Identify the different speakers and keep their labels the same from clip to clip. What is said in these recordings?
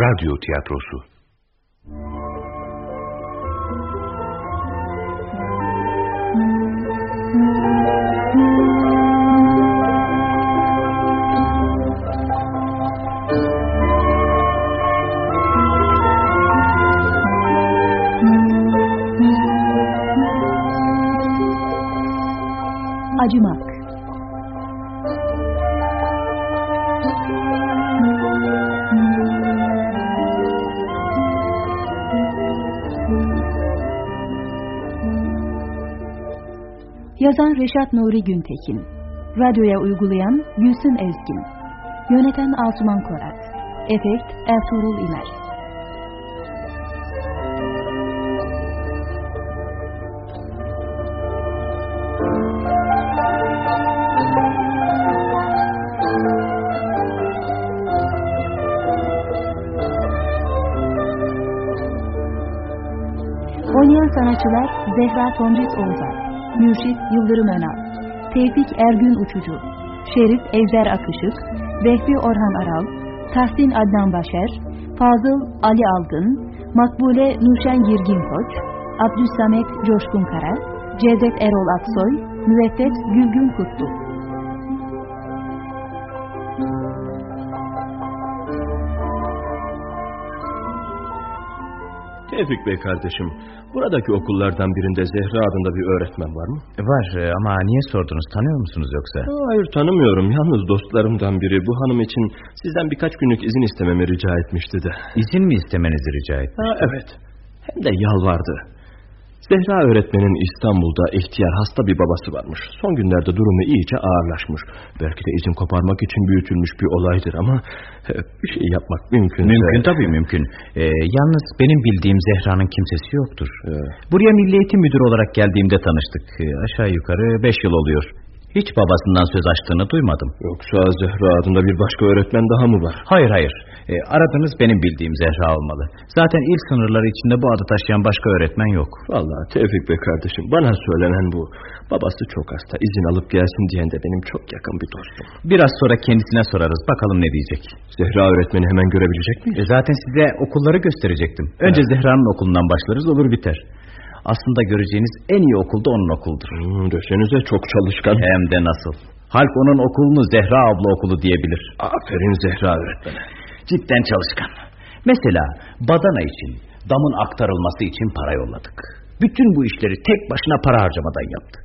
Speaker 1: Radyo Tiyatrosu
Speaker 2: Reşat Nuri Güntekin. Radyoya uygulayan Gülsün Ezgin. Yöneten Asuman Korat. Efekt Ertuğrul İmer Oynayan sanatçılar Zehra Tomris Oğuzar Mürşit Yıldırım Önal, Tevfik Ergün Uçucu, Şerif Ejder Akışık, Vehbi Orhan Aral, Tahsin Adnan Başer, Fazıl Ali Algın, Makbule Nuşen Girgin Koç, Abdüssamet Coşkun Kara, Cevdet Erol Aksoy, Müvettet Gülgün Kutlu.
Speaker 3: Tevfik Bey kardeşim, buradaki okullardan birinde Zehra adında bir öğretmen var mı?
Speaker 4: Var e, ama niye sordunuz tanıyor musunuz yoksa?
Speaker 3: Hayır tanımıyorum. Yalnız dostlarımdan biri bu hanım için sizden birkaç günlük izin istememi rica etmişti de.
Speaker 4: İzin mi istemenizi rica etmiş?
Speaker 3: Ha, evet. Hem de yalvardı. Zehra öğretmenin İstanbul'da ihtiyar hasta bir babası varmış. Son günlerde durumu iyice ağırlaşmış. Belki de izin koparmak için büyütülmüş bir olaydır ama e, bir şey yapmak mümkün.
Speaker 4: Mümkün tabii mümkün. Ee, yalnız benim bildiğim Zehra'nın kimsesi yoktur.
Speaker 3: Evet.
Speaker 4: Buraya Milli Eğitim Müdürü olarak geldiğimde tanıştık. Ee, aşağı yukarı beş yıl oluyor. Hiç babasından söz açtığını duymadım.
Speaker 3: Yoksa Zehra adında bir başka öğretmen daha mı var?
Speaker 4: Hayır hayır. Ee, aradığınız benim bildiğim Zehra olmalı. Zaten il sınırları içinde bu adı taşıyan başka öğretmen yok.
Speaker 3: Vallahi Tevfik Bey kardeşim bana söylenen bu. Babası çok hasta izin alıp gelsin diyen de benim çok yakın bir dostum.
Speaker 4: Biraz sonra kendisine sorarız. Bakalım ne diyecek.
Speaker 3: Zehra öğretmeni hemen görebilecek miyiz?
Speaker 4: E, zaten size okulları gösterecektim. Önce Zehra'nın okulundan başlarız olur biter. Aslında göreceğiniz en iyi okul da onun okuldur.
Speaker 3: Hmm, desenize çok çalışkan.
Speaker 4: Hem de nasıl. Halk onun okulunu Zehra abla okulu diyebilir.
Speaker 3: Aferin Zehra öğretmene.
Speaker 4: Cidden çalışkan. Mesela badana için, damın aktarılması için para yolladık. Bütün bu işleri tek başına para harcamadan yaptı.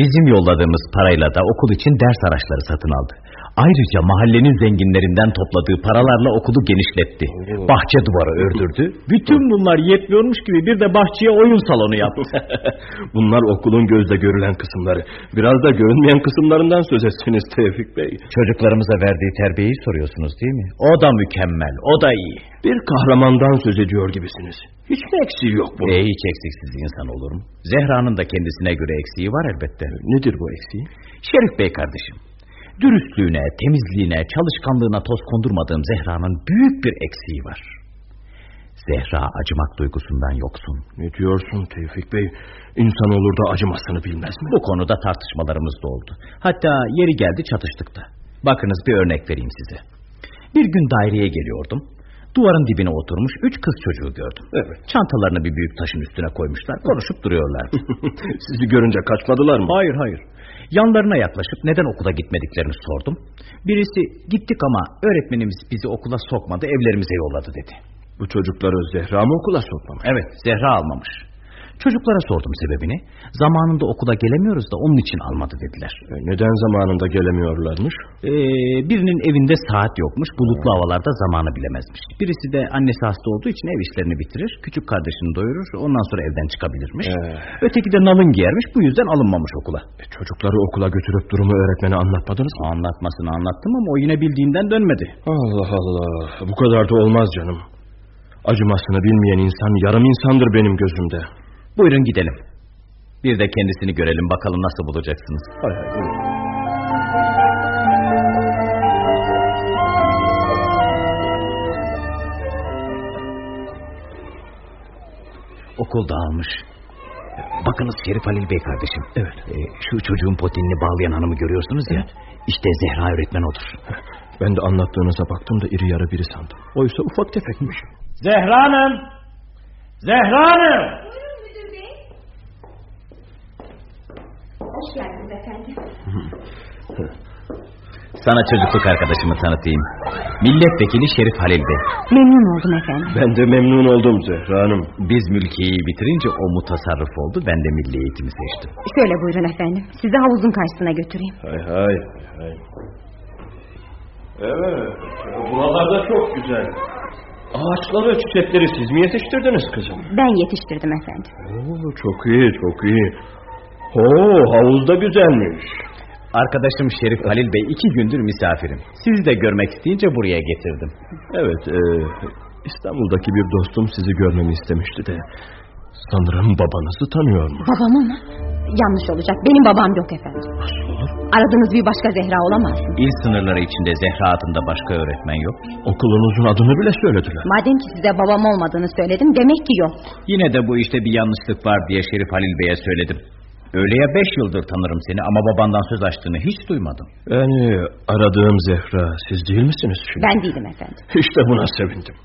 Speaker 4: Bizim yolladığımız parayla da okul için ders araçları satın aldı. Ayrıca mahallenin zenginlerinden topladığı paralarla okulu genişletti. Bahçe duvarı ördürdü. Bütün bunlar yetmiyormuş gibi bir de bahçeye oyun salonu yaptı.
Speaker 3: Bunlar okulun gözle görülen kısımları. Biraz da görünmeyen kısımlarından söz etsiniz Tevfik Bey.
Speaker 4: Çocuklarımıza verdiği terbiyeyi soruyorsunuz değil mi? O da mükemmel, o da iyi.
Speaker 3: Bir kahramandan söz ediyor gibisiniz. Hiç mi eksiği yok bunun?
Speaker 4: E, hiç eksiksiz insan olur mu? Zehra'nın da kendisine göre eksiği var elbette.
Speaker 3: Nedir bu eksiği?
Speaker 4: Şerif Bey kardeşim, dürüstlüğüne, temizliğine, çalışkanlığına toz kondurmadığım Zehra'nın büyük bir eksiği var. Zehra acımak duygusundan yoksun.
Speaker 3: Ne diyorsun Tevfik Bey? İnsan olur da acımasını bilmez mi?
Speaker 4: Bu konuda tartışmalarımız da oldu. Hatta yeri geldi çatıştık da. Bakınız bir örnek vereyim size. Bir gün daireye geliyordum. Duvarın dibine oturmuş üç kız çocuğu gördüm.
Speaker 3: Evet.
Speaker 4: Çantalarını bir büyük taşın üstüne koymuşlar. Konuşup duruyorlardı.
Speaker 3: Sizi görünce kaçmadılar mı?
Speaker 4: Hayır hayır. Yanlarına yaklaşıp neden okula gitmediklerini sordum. Birisi gittik ama öğretmenimiz bizi okula sokmadı evlerimize yolladı dedi.
Speaker 3: Bu çocukları Zehra mı okula sokmamış?
Speaker 4: Evet Zehra almamış. Çocuklara sordum sebebini. Zamanında okula gelemiyoruz da onun için almadı dediler.
Speaker 3: E, neden zamanında gelemiyorlarmış?
Speaker 4: Ee, birinin evinde saat yokmuş. Bulutlu havalarda zamanı bilemezmiş. Birisi de annesi hasta olduğu için ev işlerini bitirir. Küçük kardeşini doyurur. Ondan sonra evden çıkabilirmiş.
Speaker 3: Ee.
Speaker 4: Öteki de nalın giyermiş. Bu yüzden alınmamış okula.
Speaker 3: E, çocukları okula götürüp durumu öğretmene anlatmadınız mı?
Speaker 4: Anlatmasını anlattım ama o yine bildiğinden dönmedi.
Speaker 3: Allah Allah. Bu kadar da olmaz canım. Acımasını bilmeyen insan yarım insandır benim gözümde.
Speaker 4: Buyurun gidelim. Bir de kendisini görelim bakalım nasıl bulacaksınız.
Speaker 3: Hay hay buyurun.
Speaker 4: Okul dağılmış. Bakınız Şerif Halil Bey kardeşim.
Speaker 3: Evet.
Speaker 4: Ee, şu çocuğun potinini bağlayan hanımı görüyorsunuz ya. İşte Zehra öğretmen odur.
Speaker 3: Ben de anlattığınıza baktım da iri yarı biri sandım. Oysa ufak tefekmiş.
Speaker 4: Zehra Hanım! Zehra Hanım!
Speaker 5: Buyurun müdür bey. Hoş geldiniz efendim.
Speaker 4: Sana çocukluk arkadaşımı tanıtayım. Milletvekili Şerif Halil Bey.
Speaker 6: Memnun oldum efendim.
Speaker 3: Ben de memnun oldum Zehra Hanım.
Speaker 4: Biz mülkiyeyi bitirince o mutasarrıf oldu. Ben de milli eğitimi seçtim.
Speaker 6: Şöyle buyurun efendim. Sizi havuzun karşısına götüreyim.
Speaker 3: Hay hay hay. Evet. Buralarda çok güzel. Ağaçları, çiçekleri siz mi yetiştirdiniz kızım?
Speaker 6: Ben yetiştirdim efendim.
Speaker 3: Oo, çok iyi, çok iyi. Oo, havuz da güzelmiş.
Speaker 4: Arkadaşım Şerif Halil Bey iki gündür misafirim. Sizi de görmek isteyince buraya getirdim.
Speaker 3: Evet, e, İstanbul'daki bir dostum sizi görmemi istemişti de... Sanırım babanızı tanıyormuş.
Speaker 6: Babamı mı? Yanlış olacak. Benim babam yok efendim.
Speaker 3: Nasıl olur?
Speaker 6: Aradığınız bir başka Zehra olamaz.
Speaker 4: İl sınırları içinde Zehra adında başka öğretmen yok.
Speaker 3: Okulunuzun adını bile söylediler.
Speaker 6: Madem ki size babam olmadığını söyledim demek ki yok.
Speaker 4: Yine de bu işte bir yanlışlık var diye Şerif Halil Bey'e söyledim. Öyle ya beş yıldır tanırım seni ama babandan söz açtığını hiç duymadım.
Speaker 3: Yani aradığım Zehra siz değil misiniz şimdi?
Speaker 6: Ben değilim efendim.
Speaker 3: İşte buna sevindim.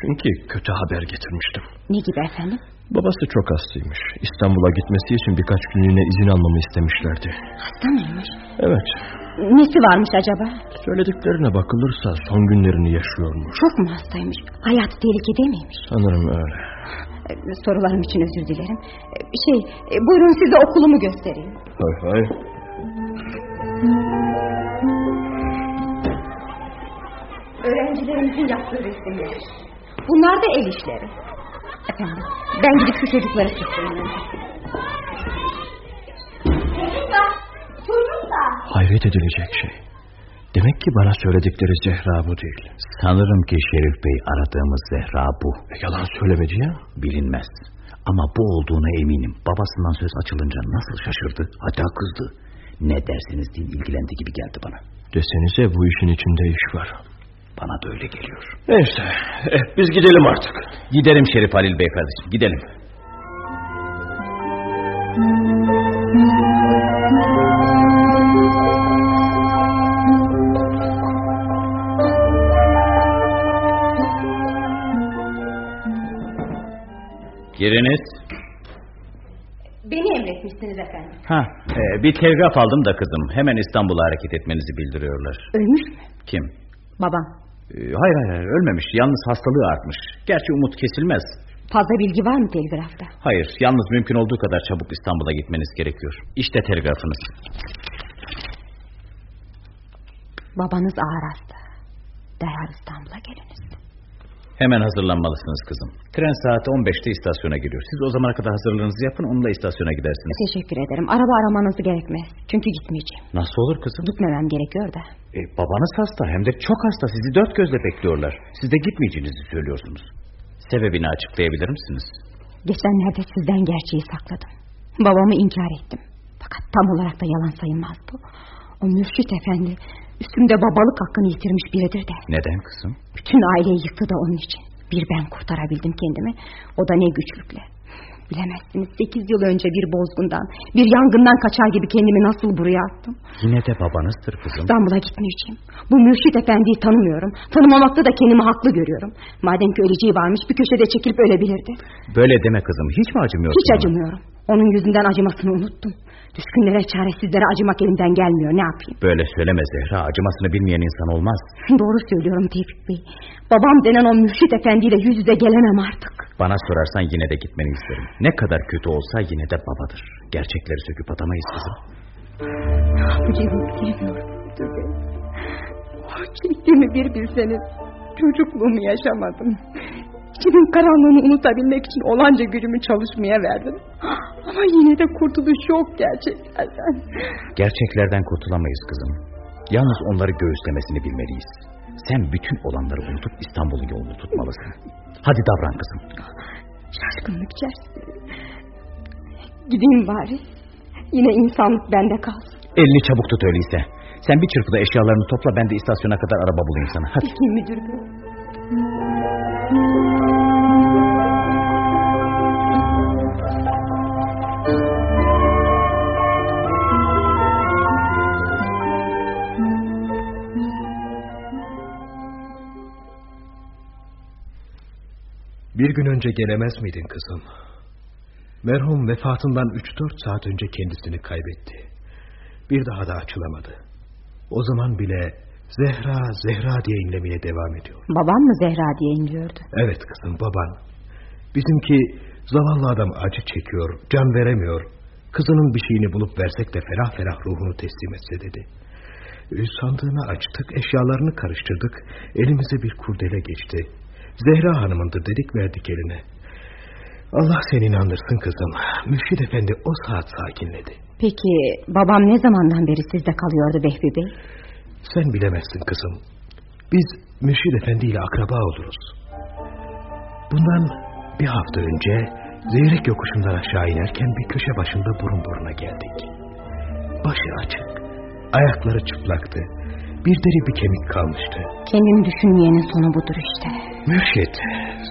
Speaker 3: Çünkü kötü haber getirmiştim.
Speaker 6: Ne gibi efendim?
Speaker 3: Babası çok hastaymış. İstanbul'a gitmesi için birkaç günlüğüne izin almamı istemişlerdi.
Speaker 6: Hasta mıymış?
Speaker 3: Evet.
Speaker 6: Nesi varmış acaba?
Speaker 3: Söylediklerine bakılırsa son günlerini yaşıyormuş.
Speaker 6: Çok mu hastaymış? Hayatı tehlikede miymiş?
Speaker 3: Sanırım öyle.
Speaker 6: Ee, Sorularım için özür dilerim. Ee, Şey, e, buyurun size okulumu göstereyim.
Speaker 3: Hay hay.
Speaker 6: Öğrencilerimizin yaptığı resimler. Bunlar da el işleri. Efendim, ben gidip şu çocukları tutayım.
Speaker 5: Çocuklar. Çocuklar.
Speaker 3: Hayret edilecek şey. Demek ki bana söyledikleri Zehra bu değil.
Speaker 4: Sanırım ki Şerif Bey aradığımız Zehra bu.
Speaker 3: E, yalan söylemedi ya.
Speaker 4: Bilinmez. Ama bu olduğuna eminim. Babasından söz açılınca nasıl şaşırdı hatta kızdı. Ne dersiniz diye ilgilendi gibi geldi bana.
Speaker 3: Desenize bu işin içinde iş var.
Speaker 4: Bana da öyle geliyor.
Speaker 3: Neyse eh, biz gidelim artık.
Speaker 4: Gidelim Şerif Halil Bey kardeşim gidelim. Giriniz.
Speaker 6: Beni emretmişsiniz efendim.
Speaker 4: Ha, e, bir telgraf aldım da kızım. Hemen İstanbul'a hareket etmenizi bildiriyorlar.
Speaker 6: Ölmüş mü?
Speaker 4: Kim?
Speaker 6: Babam.
Speaker 4: E, hayır hayır hayır, ölmemiş. Yalnız hastalığı artmış. Gerçi umut kesilmez.
Speaker 6: Fazla bilgi var mı telgrafta?
Speaker 4: Hayır, yalnız mümkün olduğu kadar çabuk İstanbul'a gitmeniz gerekiyor. İşte telgrafınız.
Speaker 6: Babanız ağır hasta. Derhal İstanbul'a geliniz.
Speaker 4: Hemen hazırlanmalısınız kızım. Tren saat 15'te istasyona giriyor. Siz o zamana kadar hazırlığınızı yapın, onunla istasyona gidersiniz.
Speaker 6: Teşekkür ederim. Araba aramanız gerekmez. Çünkü gitmeyeceğim.
Speaker 4: Nasıl olur kızım?
Speaker 6: Gitmemem gerekiyor da.
Speaker 4: E, babanız hasta, hem de çok hasta. Sizi dört gözle bekliyorlar. Siz de gitmeyeceğinizi söylüyorsunuz. Sebebini açıklayabilir misiniz?
Speaker 6: Geçenlerde sizden gerçeği sakladım. Babamı inkar ettim. Fakat tam olarak da yalan sayılmaz bu. O mürşit efendi üstümde babalık hakkını yitirmiş biridir de.
Speaker 4: Neden kızım?
Speaker 6: Bütün aileyi yıktı da onun için. Bir ben kurtarabildim kendimi. O da ne güçlükle. Bilemezsiniz sekiz yıl önce bir bozgundan, bir yangından kaçar gibi kendimi nasıl buraya attım.
Speaker 4: Yine de babanızdır kızım.
Speaker 6: İstanbul'a gitmeyeceğim. Bu mürşit efendiyi tanımıyorum. Tanımamakta da kendimi haklı görüyorum. Madem ki öleceği varmış bir köşede çekilip ölebilirdi.
Speaker 4: Böyle deme kızım. Hiç mi acımıyorsun?
Speaker 6: Hiç acımıyorum. Onun yüzünden acımasını unuttum. Düşkünlere, çaresizlere acımak elimden gelmiyor. Ne yapayım?
Speaker 4: Böyle söyleme Zehra. Acımasını bilmeyen insan olmaz.
Speaker 6: Doğru söylüyorum Tevfik Bey. Babam denen o mürşit efendiyle yüz yüze gelemem artık.
Speaker 4: Bana sorarsan yine de gitmeni isterim. Ne kadar kötü olsa yine de babadır. Gerçekleri söküp atamayız kızım.
Speaker 6: Ne yapacağımı bilemiyorum. Ah, Çektiğimi bir bilseniz. Çocukluğumu yaşamadım. İçimin karanlığını unutabilmek için olanca gücümü çalışmaya verdim. Ama yine de kurtuluş yok gerçeklerden.
Speaker 4: Gerçeklerden kurtulamayız kızım. Yalnız onları göğüslemesini bilmeliyiz. Sen bütün olanları unutup İstanbul'un yolunu tutmalısın. Hadi davran kızım.
Speaker 6: Şaşkınlık içerisinde. Gideyim bari. Yine insanlık bende kalsın.
Speaker 4: Elini çabuk tut öyleyse. Sen bir çırpıda eşyalarını topla ben de istasyona kadar araba bulayım sana. Hadi.
Speaker 6: Peki müdür bey.
Speaker 7: Bir gün önce gelemez miydin kızım? Merhum vefatından 3-4 saat önce kendisini kaybetti. Bir daha da açılamadı. O zaman bile Zehra, Zehra diye inlemeye devam ediyor.
Speaker 6: Babam mı Zehra diye inliyordu?
Speaker 7: Evet kızım baban. Bizimki zavallı adam acı çekiyor, can veremiyor. Kızının bir şeyini bulup versek de ferah ferah ruhunu teslim etse dedi. Sandığını açtık, eşyalarını karıştırdık. Elimize bir kurdele geçti. Zehra hanımındır dedik verdik eline. Allah seni inandırsın kızım. Mürşid efendi o saat sakinledi.
Speaker 6: Peki babam ne zamandan beri sizde kalıyordu Vehbi Bey?
Speaker 7: Sen bilemezsin kızım. Biz Mürşid efendi ile akraba oluruz. Bundan bir hafta önce Zeyrek yokuşundan aşağı inerken bir köşe başında burun buruna geldik. Başı açık, ayakları çıplaktı. Bir deri bir kemik kalmıştı.
Speaker 6: Kendini düşünmeyenin sonu budur işte.
Speaker 7: Mürşit,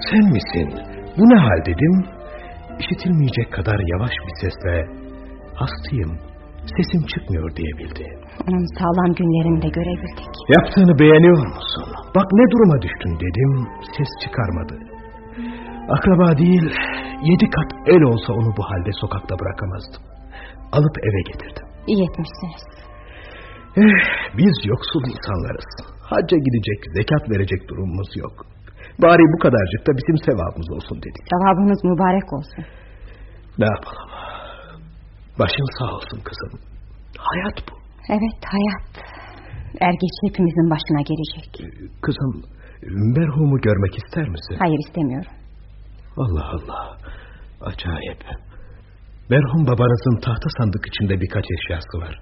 Speaker 7: sen misin? Bu ne hal dedim. İşitilmeyecek kadar yavaş bir sesle hastayım, sesim çıkmıyor diyebildi.
Speaker 6: Onun sağlam günlerini de görebildik.
Speaker 7: Yaptığını beğeniyor musun? Bak ne duruma düştün dedim, ses çıkarmadı. Akraba değil, yedi kat el olsa onu bu halde sokakta bırakamazdım. Alıp eve getirdim.
Speaker 6: İyi etmişsiniz.
Speaker 7: Biz yoksul insanlarız. Hacca gidecek, zekat verecek durumumuz yok. Bari bu kadarcık da bizim sevabımız olsun dedik.
Speaker 6: Sevabınız mübarek olsun.
Speaker 7: Ne yapalım? Başın sağ olsun kızım. Hayat bu.
Speaker 6: Evet hayat. Er geç hepimizin başına gelecek.
Speaker 7: Kızım, merhumu görmek ister misin?
Speaker 6: Hayır istemiyorum.
Speaker 7: Allah Allah. Acayip. Merhum babanızın tahta sandık içinde birkaç eşyası var.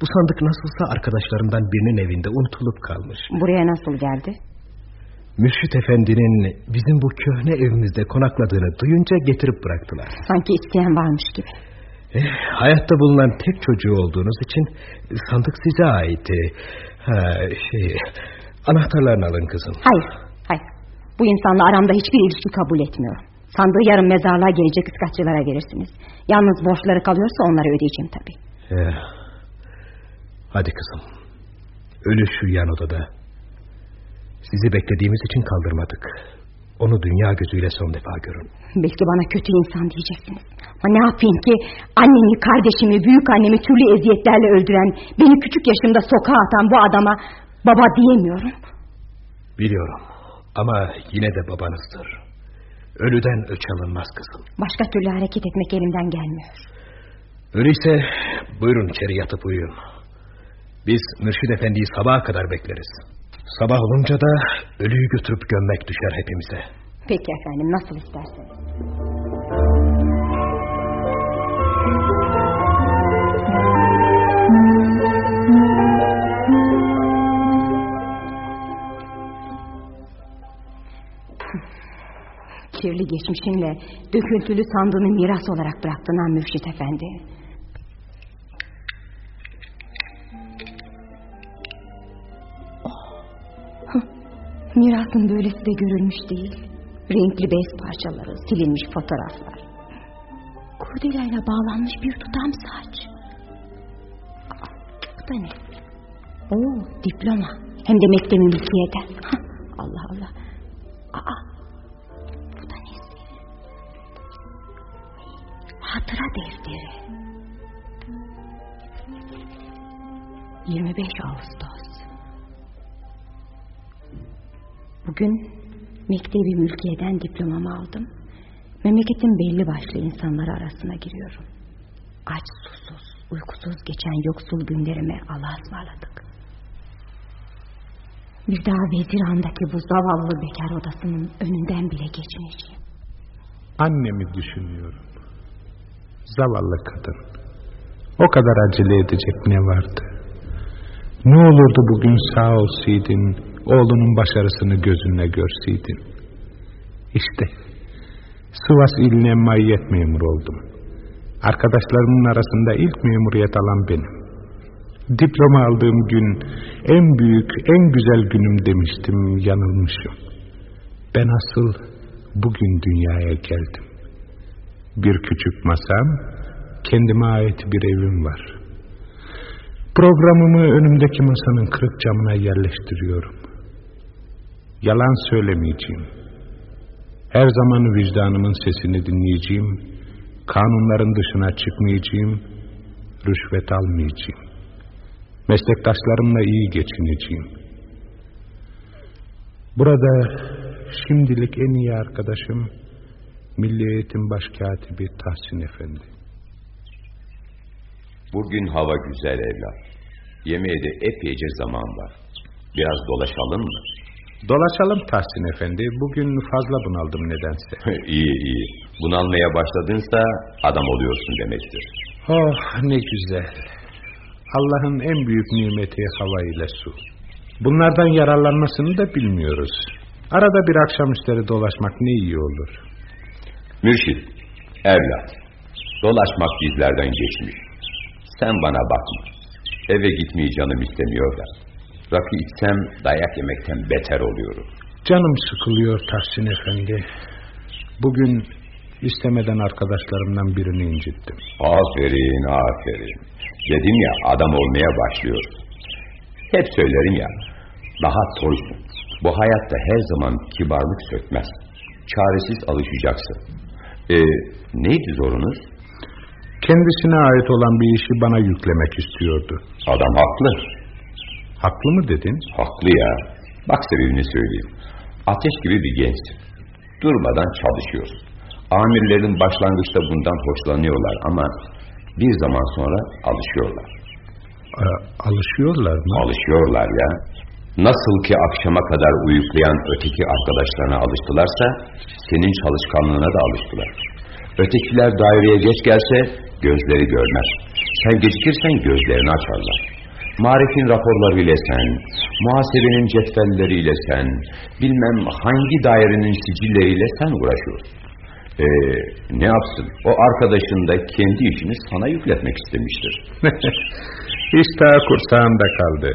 Speaker 7: Bu sandık nasılsa arkadaşlarından birinin evinde unutulup kalmış.
Speaker 6: Buraya nasıl geldi?
Speaker 7: Mürşit Efendi'nin bizim bu köhne evimizde konakladığını duyunca getirip bıraktılar.
Speaker 6: Sanki isteyen varmış gibi.
Speaker 7: Eh, hayatta bulunan tek çocuğu olduğunuz için sandık size aitti. Ha, şey, anahtarlarını alın kızım.
Speaker 6: Hayır, hayır. Bu insanla aramda hiçbir ilişki kabul etmiyorum. Sandığı yarın mezarlığa gelecek ıskatçılara verirsiniz. Yalnız borçları kalıyorsa onları ödeyeceğim tabii.
Speaker 7: Eh, hadi kızım. Ölü şu yan odada. Sizi beklediğimiz için kaldırmadık. Onu dünya gözüyle son defa görün.
Speaker 6: Belki bana kötü insan diyeceksiniz. Ama ne yapayım ki annemi, kardeşimi, büyük annemi türlü eziyetlerle öldüren, beni küçük yaşımda sokağa atan bu adama baba diyemiyorum.
Speaker 7: Biliyorum ama yine de babanızdır. Ölüden öç alınmaz kızım.
Speaker 6: Başka türlü hareket etmek elimden gelmiyor.
Speaker 7: Öyleyse buyurun içeri yatıp uyuyun. Biz Mürşid Efendi'yi sabaha kadar bekleriz. Sabah olunca da ölüyü götürüp gömmek düşer hepimize.
Speaker 6: Peki efendim nasıl isterseniz. Kirli geçmişinle döküntülü sandığını miras olarak bıraktın ha Mürşit Efendi. Mirasın böylesi de görülmüş değil. Renkli bez parçaları, silinmiş fotoğraflar. Kurdelayla bağlanmış bir tutam saç. Aa, bu da ne? Oo, diploma. Hem de mektebi mülkiyeden. Allah Allah. Aa, bu da nesi? Hatıra defteri. 25 Ağustos. Bugün mektebi mülkiyeden diplomamı aldım. Memleketin belli başlı insanları arasına giriyorum. Aç, susuz, uykusuz geçen yoksul günlerime Allah'a ısmarladık. Bir daha vezir andaki bu zavallı bekar odasının önünden bile geçmeyeceğim.
Speaker 8: Annemi düşünüyorum. Zavallı kadın. O kadar acele edecek ne vardı? Ne olurdu bugün sağ olsaydın, oğlunun başarısını gözünle görseydin. İşte Sivas iline maiyet memur oldum. Arkadaşlarımın arasında ilk memuriyet alan benim. Diploma aldığım gün en büyük, en güzel günüm demiştim, yanılmışım. Ben asıl bugün dünyaya geldim. Bir küçük masam, kendime ait bir evim var. Programımı önümdeki masanın kırık camına yerleştiriyorum. Yalan söylemeyeceğim. Her zaman vicdanımın sesini dinleyeceğim, kanunların dışına çıkmayacağım, rüşvet almayacağım. Meslektaşlarımla iyi geçineceğim. Burada şimdilik en iyi arkadaşım Milli Eğitim Başkatibi Tahsin Efendi.
Speaker 9: Bugün hava güzel evlat. Yemeğe de epeyce zaman var. Biraz dolaşalım mı?
Speaker 8: Dolaşalım Tahsin Efendi. Bugün fazla bunaldım nedense.
Speaker 9: iyi iyi. Bunalmaya başladınsa adam oluyorsun demektir.
Speaker 8: Oh ne güzel. Allah'ın en büyük nimeti hava ile su. Bunlardan yararlanmasını da bilmiyoruz. Arada bir akşamüstleri dolaşmak ne iyi olur.
Speaker 9: Mürşit, evlat. Dolaşmak bizlerden geçmiş. Sen bana bakma. Eve gitmeyi canım istemiyor da. Rakı içsem dayak yemekten beter oluyorum.
Speaker 8: Canım sıkılıyor Tahsin Efendi. Bugün istemeden arkadaşlarımdan birini incittim.
Speaker 9: Aferin aferin. Dedim ya adam olmaya başlıyor. Hep söylerim ya. Daha toysun. Bu hayatta her zaman kibarlık sökmez. Çaresiz alışacaksın. E, neydi zorunuz?
Speaker 8: Kendisine ait olan bir işi bana yüklemek istiyordu.
Speaker 9: Adam haklı.
Speaker 8: Haklı mı dedin?
Speaker 9: Haklı ya. Bak sebebini söyleyeyim. Ateş gibi bir gençsin. Durmadan çalışıyorsun. Amirlerin başlangıçta bundan hoşlanıyorlar ama bir zaman sonra alışıyorlar.
Speaker 8: A alışıyorlar mı?
Speaker 9: Alışıyorlar ya. Nasıl ki akşama kadar uyuklayan öteki arkadaşlarına alıştılarsa senin çalışkanlığına da alıştılar. Ötekiler daireye geç gelse gözleri görmez. Sen gecikirsen gözlerini açarlar. Marifin raporlarıyla sen, muhasebenin cetvelleriyle sen, bilmem hangi dairenin sicilleriyle sen uğraşıyorsun. Ee, ne yapsın? O arkadaşın da kendi işini sana yükletmek istemiştir.
Speaker 8: İş daha kursağımda kaldı.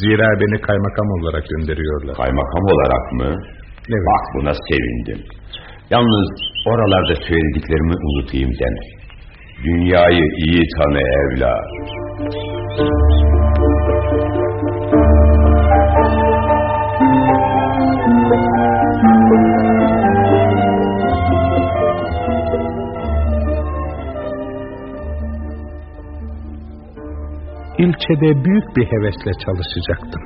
Speaker 8: Zira beni kaymakam olarak gönderiyorlar.
Speaker 9: Kaymakam olarak mı?
Speaker 8: Evet.
Speaker 9: Bak buna sevindim. Yalnız oralarda söylediklerimi unutayım deme. Dünyayı iyi tanı evlat.
Speaker 8: İlçede büyük bir hevesle çalışacaktım.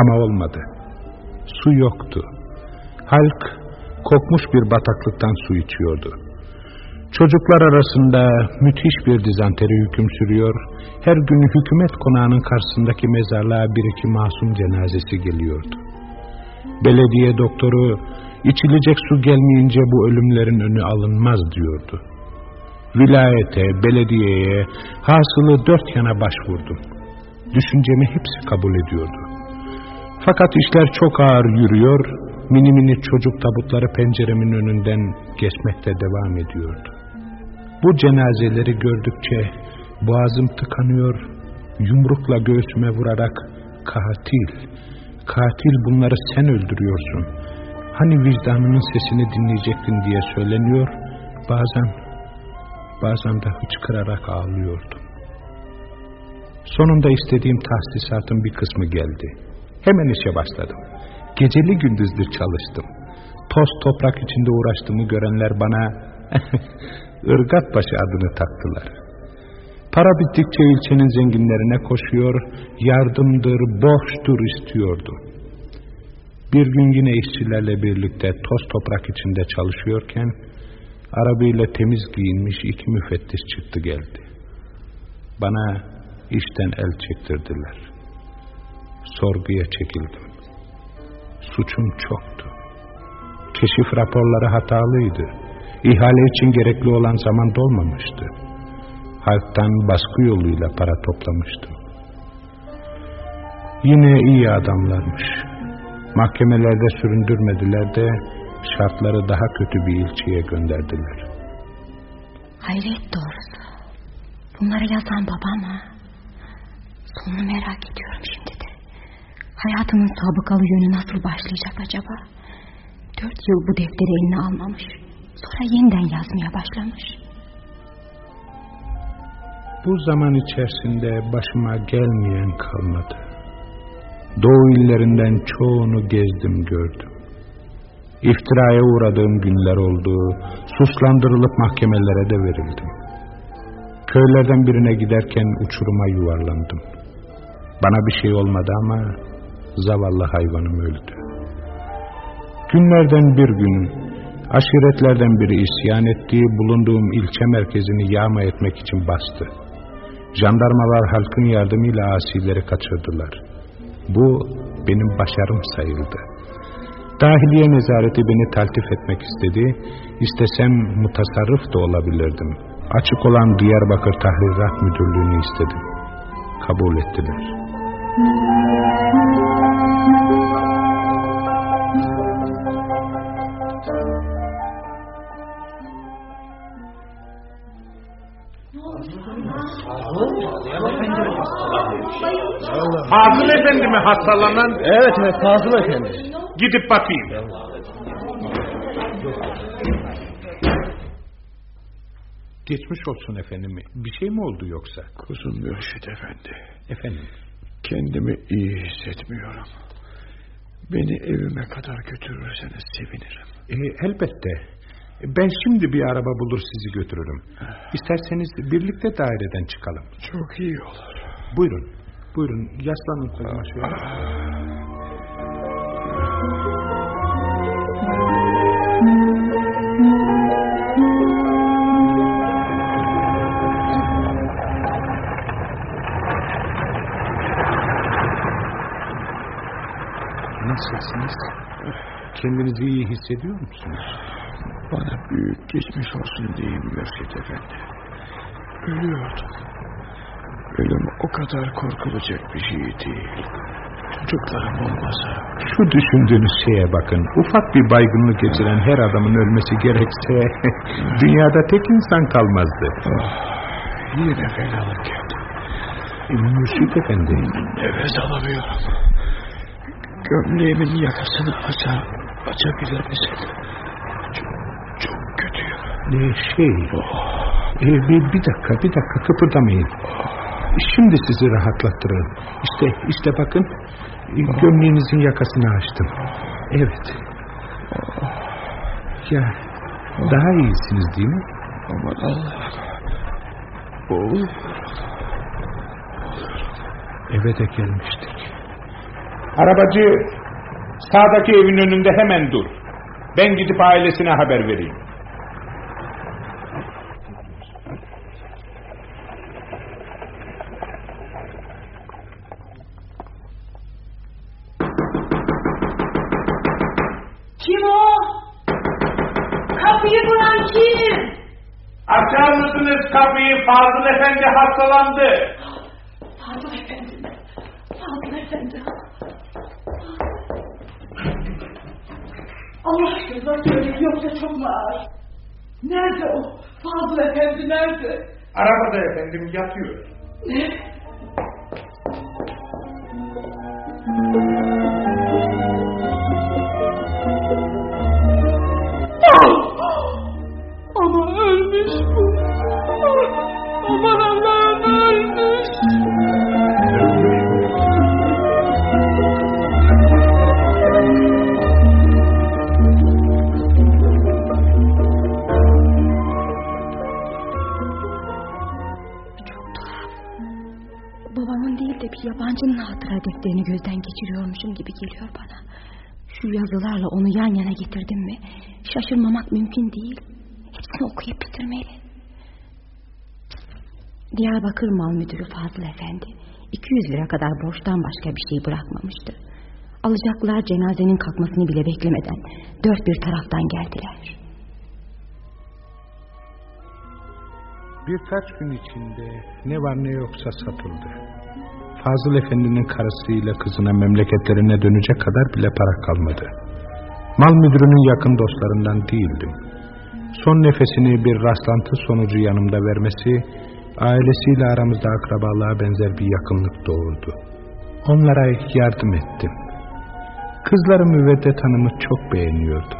Speaker 8: Ama olmadı. Su yoktu. Halk kokmuş bir bataklıktan su içiyordu. Çocuklar arasında müthiş bir dizanteri hüküm sürüyor, her gün hükümet konağının karşısındaki mezarlığa bir iki masum cenazesi geliyordu. Belediye doktoru, içilecek su gelmeyince bu ölümlerin önü alınmaz diyordu. Vilayete, belediyeye, hasılı dört yana başvurdum. Düşüncemi hepsi kabul ediyordu. Fakat işler çok ağır yürüyor, mini mini çocuk tabutları penceremin önünden geçmekte devam ediyordu. Bu cenazeleri gördükçe boğazım tıkanıyor, yumrukla göğsüme vurarak katil, katil bunları sen öldürüyorsun. Hani vicdanının sesini dinleyecektin diye söyleniyor, bazen, bazen de hıçkırarak ağlıyordum. Sonunda istediğim tahsisatın bir kısmı geldi. Hemen işe başladım. Geceli gündüzlü çalıştım. Toz toprak içinde uğraştığımı görenler bana Irgatbaşı adını taktılar. Para bittikçe ilçenin zenginlerine koşuyor, yardımdır, borçtur istiyordu. Bir gün yine işçilerle birlikte toz toprak içinde çalışıyorken, arabıyla temiz giyinmiş iki müfettiş çıktı geldi. Bana işten el çektirdiler. Sorguya çekildim. Suçum çoktu. Keşif raporları hatalıydı. İhale için gerekli olan zaman dolmamıştı. Halktan baskı yoluyla para toplamıştım. Yine iyi adamlarmış. Mahkemelerde süründürmediler de şartları daha kötü bir ilçeye gönderdiler.
Speaker 5: Hayret doğrusu. Bunları yazan babam ha. Sonunu merak ediyorum şimdi de. Hayatının sabıkalı yönü nasıl başlayacak acaba? Dört yıl bu defteri eline almamış. Sonra yeniden yazmaya başlamış.
Speaker 8: Bu zaman içerisinde başıma gelmeyen kalmadı. Doğu illerinden çoğunu gezdim gördüm. İftiraya uğradığım günler oldu. Suslandırılıp mahkemelere de verildim. Köylerden birine giderken uçuruma yuvarlandım. Bana bir şey olmadı ama zavallı hayvanım öldü. Günlerden bir gün aşiretlerden biri isyan etti, bulunduğum ilçe merkezini yağma etmek için bastı. Jandarmalar halkın yardımıyla asileri kaçırdılar. Bu benim başarım sayıldı. Dahiliye nezareti beni taltif etmek istedi. İstesem mutasarrıf da olabilirdim. Açık olan Diyarbakır Tahrirat Müdürlüğü'nü istedim. Kabul ettiler.
Speaker 10: Fazıl Efendi mi hastalanan?
Speaker 11: Evet evet Fazıl Efendi.
Speaker 10: Gidip bakayım.
Speaker 8: Geçmiş olsun efendim. Bir şey mi oldu yoksa?
Speaker 11: Kuzum Mürşit Efendi.
Speaker 8: Efendim.
Speaker 11: Kendimi iyi hissetmiyorum. Beni evime kadar götürürseniz sevinirim.
Speaker 8: E, elbette. Ben şimdi bir araba bulur sizi götürürüm. İsterseniz birlikte daireden çıkalım.
Speaker 11: Çok iyi olur.
Speaker 8: Buyurun. Buyurun yaslanın koluma şöyle. Nasılsınız? Kendinizi iyi hissediyor musunuz?
Speaker 11: Bana büyük geçmiş olsun diyeyim Mürşit Efendi. Ölüyordum. Ölüm o kadar korkulacak bir şey değil. Çocuklarım olmasa.
Speaker 8: Şu düşündüğünüz şeye bakın. Ufak bir baygınlık geçiren her adamın ölmesi gerekse dünyada tek insan kalmazdı.
Speaker 11: Ah, yine fenalık geldi.
Speaker 8: Mürşit Efendi.
Speaker 11: Nefes alamıyorum. Gömleğimin yakasını aça, açabilir misin? Çok, çok kötüyüm.
Speaker 8: Ee, şey... e, bir, bir dakika bir dakika kıpırdamayın. Şimdi sizi rahatlattırırım. İşte işte bakın e, gömleğinizin yakasını açtım. Evet. Ya daha iyisiniz değil mi?
Speaker 11: Aman Allah'ım. Oğlum.
Speaker 8: Eve de gelmiştik. Arabacı sağdaki evin önünde hemen dur. Ben gidip ailesine haber vereyim.
Speaker 12: Kim o? Kapıyı vuran kim?
Speaker 10: Açar mısınız kapıyı? Fazıl Efendi hastalandı.
Speaker 12: Fazıl Efendi mi? Fazıl Efendi. Allah aşkına söyleyin yoksa çok mu ağır? Nerede o? Fazıl Efendi nerede?
Speaker 10: Arabada efendim yatıyor.
Speaker 12: Ne?
Speaker 6: Yabancının hatıra defterini gözden geçiriyormuşum gibi geliyor bana. Şu yazılarla onu yan yana getirdim mi şaşırmamak mümkün değil. Hepsini okuyup bitirmeli. Diyarbakır Mal Müdürü Fazıl Efendi 200 lira kadar borçtan başka bir şey bırakmamıştı. Alacaklar cenazenin kalkmasını bile beklemeden dört bir taraftan geldiler.
Speaker 8: Birkaç gün içinde ne var ne yoksa satıldı. Fazıl Efendi'nin karısıyla kızına memleketlerine dönecek kadar bile para kalmadı. Mal müdürünün yakın dostlarından değildim. Son nefesini bir rastlantı sonucu yanımda vermesi, ailesiyle aramızda akrabalığa benzer bir yakınlık doğurdu. Onlara yardım ettim. Kızları Müveddet Hanım'ı çok beğeniyordu.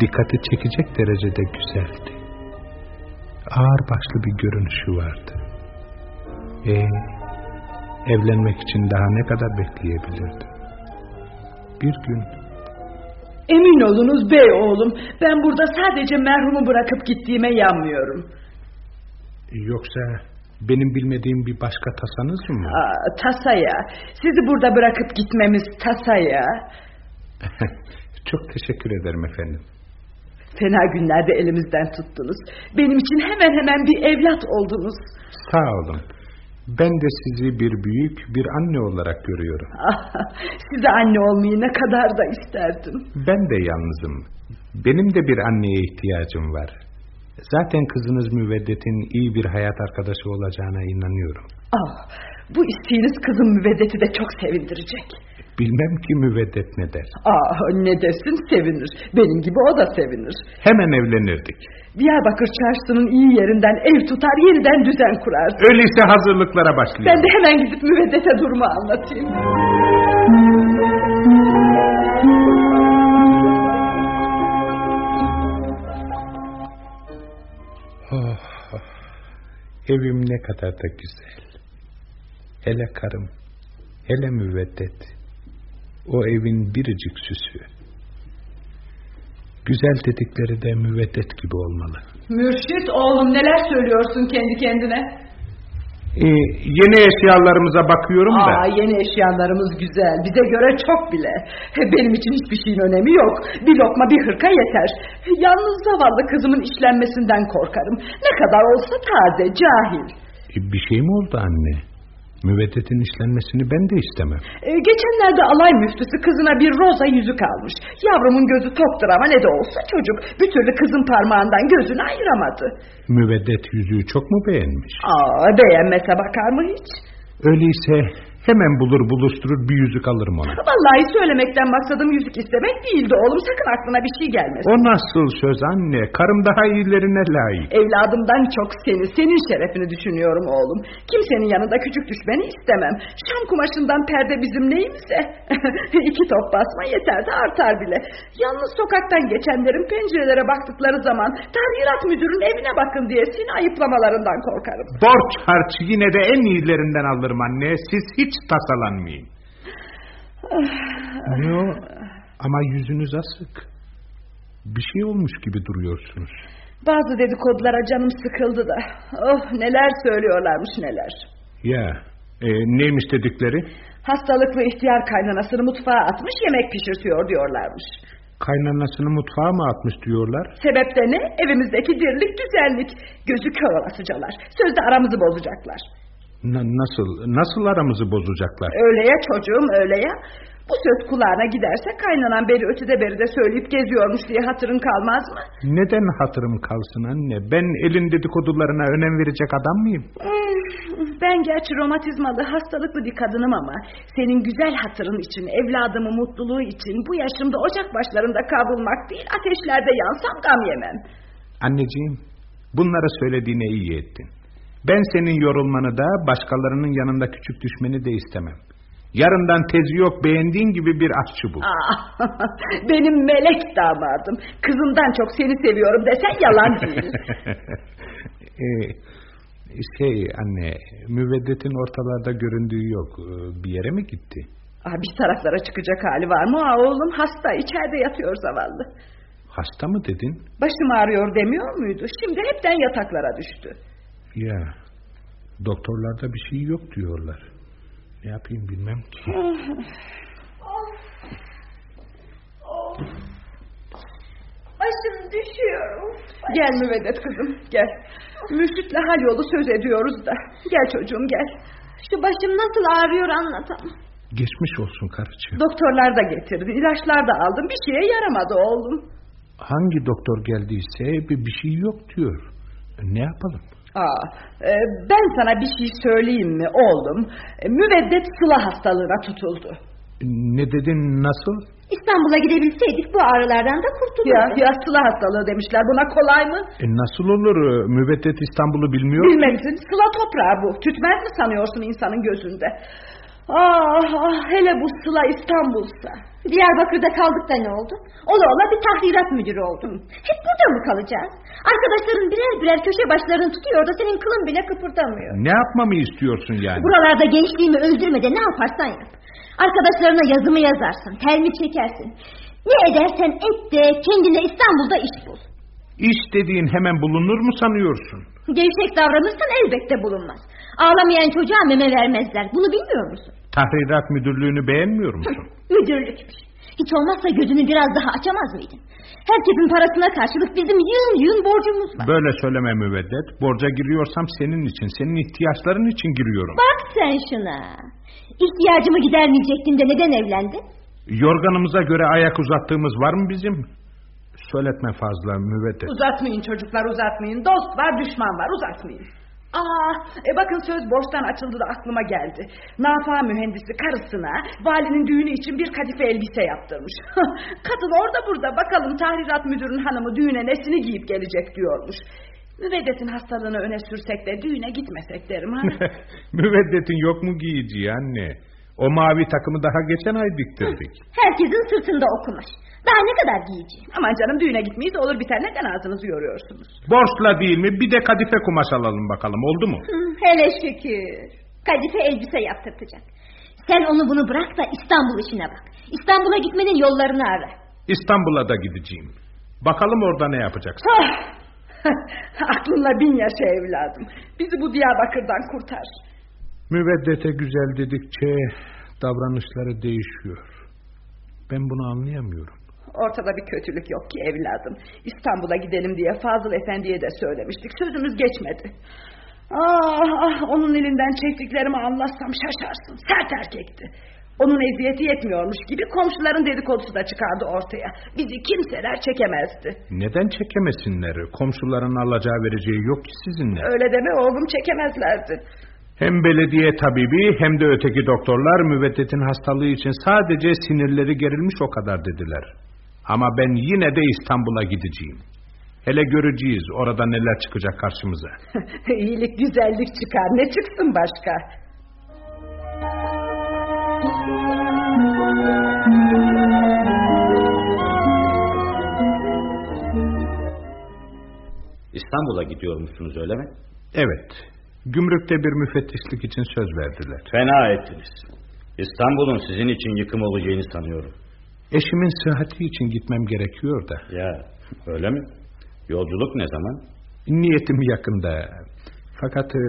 Speaker 8: Dikkati çekecek derecede güzeldi. Ağır başlı bir görünüşü vardı. E evlenmek için daha ne kadar bekleyebilirdi? Bir gün
Speaker 12: Emin olunuz bey oğlum. Ben burada sadece merhumu bırakıp gittiğime yanmıyorum.
Speaker 8: Yoksa benim bilmediğim bir başka tasanız mı?
Speaker 12: Aa, tasaya. Sizi burada bırakıp gitmemiz tasaya.
Speaker 8: Çok teşekkür ederim efendim.
Speaker 12: Fena günlerde elimizden tuttunuz. Benim için hemen hemen bir evlat oldunuz.
Speaker 8: Sağ olun. Ben de sizi bir büyük bir anne olarak görüyorum.
Speaker 12: Ah, Size anne olmayı ne kadar da isterdim.
Speaker 8: Ben de yalnızım. Benim de bir anneye ihtiyacım var. Zaten kızınız Müveddet'in iyi bir hayat arkadaşı olacağına inanıyorum.
Speaker 12: Ah, bu isteğiniz kızım müveddeti de çok sevindirecek.
Speaker 8: Bilmem ki Müveddet ne der.
Speaker 12: Ah, ne desin sevinir. Benim gibi o da sevinir.
Speaker 8: Hemen evlenirdik.
Speaker 12: Diyarbakır çarşısının iyi yerinden ev tutar yeniden düzen kurardı.
Speaker 8: Öyleyse hazırlıklara başlayalım.
Speaker 12: Ben de hemen gidip müveddete durumu anlatayım.
Speaker 8: Oh, oh. Evim ne kadar da güzel. Hele karım, hele müveddet. O evin biricik süsü. Güzel dedikleri de müveddet gibi olmalı.
Speaker 12: Mürşit oğlum neler söylüyorsun kendi kendine?
Speaker 8: Ee, yeni eşyalarımıza bakıyorum da.
Speaker 12: Aa, yeni eşyalarımız güzel. Bize göre çok bile. Benim için hiçbir şeyin önemi yok. Bir lokma bir hırka yeter. Yalnız zavallı kızımın işlenmesinden korkarım. Ne kadar olsa taze, cahil.
Speaker 8: E, bir şey mi oldu anne? Müveddetin işlenmesini ben de istemem.
Speaker 12: Ee, geçenlerde alay müftüsü kızına bir roza yüzük almış. Yavrumun gözü toktur ama ne de olsa çocuk. Bir türlü kızın parmağından gözünü ayıramadı.
Speaker 8: Müveddet yüzüğü çok mu beğenmiş?
Speaker 12: Aa, beğenmese bakar mı hiç?
Speaker 8: Öyleyse hemen bulur buluşturur bir yüzük alırım ona.
Speaker 12: Vallahi söylemekten maksadım yüzük istemek değildi oğlum. Sakın aklına bir şey gelmesin.
Speaker 8: O nasıl söz anne? Karım daha iyilerine layık.
Speaker 12: Evladımdan çok seni, senin şerefini düşünüyorum oğlum. Kimsenin yanında küçük düşmeni istemem. Şam kumaşından perde bizim neyimize? İki top basma yeter de artar bile. Yalnız sokaktan geçenlerin pencerelere baktıkları zaman tahrirat müdürün evine bakın diye seni ayıplamalarından korkarım.
Speaker 8: Borç harç yine de en iyilerinden alırım anne. Siz hiç tasalanmayın. ne o? Ama yüzünüz asık. Bir şey olmuş gibi duruyorsunuz.
Speaker 12: Bazı dedikodulara canım sıkıldı da. Oh neler söylüyorlarmış neler.
Speaker 8: Ya e, neymiş dedikleri?
Speaker 12: Hastalıklı ihtiyar kaynanasını mutfağa atmış yemek pişirtiyor diyorlarmış.
Speaker 8: Kaynanasını mutfağa mı atmış diyorlar?
Speaker 12: Sebep de ne? Evimizdeki dirlik düzenlik. Gözü kör olasıcalar. Sözde aramızı bozacaklar.
Speaker 8: Na- nasıl nasıl aramızı bozacaklar?
Speaker 12: Öyle ya çocuğum öyle ya. Bu söz kulağına giderse kaynanan beri ötede beri de söyleyip geziyormuş diye hatırın kalmaz mı?
Speaker 8: Neden hatırım kalsın anne? Ben elin dedikodularına önem verecek adam mıyım?
Speaker 12: Hmm, Ben gerçi romatizmalı hastalıklı bir kadınım ama senin güzel hatırın için, evladımın mutluluğu için bu yaşımda ocak başlarında kavrulmak değil ateşlerde yansam gam yemem.
Speaker 8: Anneciğim, bunları söylediğine iyi ettin. Ben senin yorulmanı da başkalarının yanında küçük düşmeni de istemem. Yarından tezi yok beğendiğin gibi bir aşçı.
Speaker 12: Ah, benim melek damadım. Kızımdan çok seni seviyorum desen yalan değil.
Speaker 8: Ee, şey anne, müveddetin ortalarda göründüğü yok. Ee, Bir yere mi gitti?
Speaker 12: Ah, bir taraflara çıkacak hali var mı? Aa, oğlum hasta içeride yatıyor zavallı.
Speaker 8: Hasta mı dedin?
Speaker 12: Başım ağrıyor demiyor muydu? Şimdi hepten yataklara düştü.
Speaker 8: Ya, doktorlarda bir şey yok diyorlar. Ne yapayım bilmem ki.
Speaker 5: Başım düşüyor.
Speaker 12: Gel müveddet kızım gel. Mürşitle hal yolu söz ediyoruz da. Gel çocuğum gel.
Speaker 5: Şu başım nasıl ağrıyor anlatamam.
Speaker 8: Geçmiş olsun karıcığım.
Speaker 12: Doktorlar da getirdi. ilaçlar da aldım. Bir şeye yaramadı oğlum.
Speaker 8: Hangi doktor geldiyse bir, bir şey yok diyor. Ne yapalım?
Speaker 12: Aa, e, ben sana bir şey söyleyeyim mi oğlum? E, müveddet sıla hastalığına tutuldu.
Speaker 8: Ne dedin nasıl?
Speaker 5: İstanbul'a gidebilseydik bu ağrılardan da
Speaker 12: Ya,
Speaker 5: kurtulurduk.
Speaker 12: ya sıla hastalığı demişler. Buna kolay mı?
Speaker 8: E, nasıl olur? Müveddet İstanbul'u bilmiyor.
Speaker 12: Bilmezsin. Sıla toprağı bu. Tütmez mi sanıyorsun insanın gözünde? Ah, ah hele bu sıla İstanbul'sa.
Speaker 5: Diyarbakır'da kaldık da ne oldu? Ola ola bir tahrirat müdürü oldum. Hep burada mı kalacağız? Arkadaşların birer birer köşe başlarını tutuyor da senin kılın bile kıpırdamıyor.
Speaker 8: Ne yapmamı istiyorsun yani?
Speaker 5: Buralarda gençliğimi öldürme de ne yaparsan yap. Arkadaşlarına yazımı yazarsın, telmi çekersin. Ne edersen et de kendine İstanbul'da iş bul.
Speaker 8: İş dediğin hemen bulunur mu sanıyorsun?
Speaker 5: Gevşek davranırsan elbette bulunmaz. Ağlamayan çocuğa meme vermezler. Bunu bilmiyor musun?
Speaker 8: Tahrirat müdürlüğünü beğenmiyor musun?
Speaker 5: Müdürlükmüş. Hiç olmazsa gözünü biraz daha açamaz mıydın? Herkesin parasına karşılık bizim yığın yığın borcumuz var.
Speaker 8: Böyle söyleme müveddet. Borca giriyorsam senin için, senin ihtiyaçların için giriyorum.
Speaker 5: Bak sen şuna. İhtiyacımı gidermeyecektin de neden evlendin?
Speaker 8: Yorganımıza göre ayak uzattığımız var mı bizim? Söyletme fazla müveddet.
Speaker 12: Uzatmayın çocuklar uzatmayın. Dost var düşman var uzatmayın. Aa, e bakın söz borçtan açıldı da aklıma geldi. Nafa mühendisi karısına valinin düğünü için bir kadife elbise yaptırmış. Kadın orada burada bakalım tahrirat müdürün hanımı düğüne nesini giyip gelecek diyormuş. Müveddetin hastalığını öne sürsek de düğüne gitmesek derim ha.
Speaker 8: Müveddetin yok mu giyeceği anne? O mavi takımı daha geçen ay diktirdik.
Speaker 5: Herkesin sırtında okumuş. Daha ne kadar giyeceğim?
Speaker 12: Aman canım düğüne gitmeyiz olur biter neden ağzınızı yoruyorsunuz?
Speaker 8: Borçla değil mi? Bir de kadife kumaş alalım bakalım oldu mu?
Speaker 5: Hı, hele şükür. Kadife elbise yaptırtacak. Sen onu bunu bırak da İstanbul işine bak. İstanbul'a gitmenin yollarını ara.
Speaker 8: İstanbul'a da gideceğim. Bakalım orada ne yapacaksın?
Speaker 12: Aklınla bin yaşa evladım. Bizi bu Diyarbakır'dan kurtar.
Speaker 8: Müveddete güzel dedikçe davranışları değişiyor. Ben bunu anlayamıyorum.
Speaker 12: Ortada bir kötülük yok ki evladım. İstanbul'a gidelim diye Fazıl Efendi'ye de söylemiştik. Sözümüz geçmedi. Ah, ah onun elinden çektiklerimi anlatsam şaşarsın. Sert erkekti. Onun eziyeti yetmiyormuş gibi komşuların dedikodusu da çıkardı ortaya. Bizi kimseler çekemezdi.
Speaker 8: Neden çekemesinler? Komşuların alacağı vereceği yok ki sizinle.
Speaker 12: Öyle deme oğlum çekemezlerdi.
Speaker 8: Hem belediye tabibi hem de öteki doktorlar müveddetin hastalığı için sadece sinirleri gerilmiş o kadar dediler. Ama ben yine de İstanbul'a gideceğim. Hele göreceğiz orada neler çıkacak karşımıza.
Speaker 12: İyilik güzellik çıkar ne çıksın başka.
Speaker 13: İstanbul'a gidiyormuşsunuz öyle mi?
Speaker 8: Evet. Gümrükte bir müfettişlik için söz verdiler.
Speaker 13: Fena ettiniz. İstanbul'un sizin için yıkım olacağını sanıyorum.
Speaker 8: Eşimin sıhhati için gitmem gerekiyor da.
Speaker 13: Ya öyle mi? Yolculuk ne zaman?
Speaker 8: Niyetim yakında. Fakat e,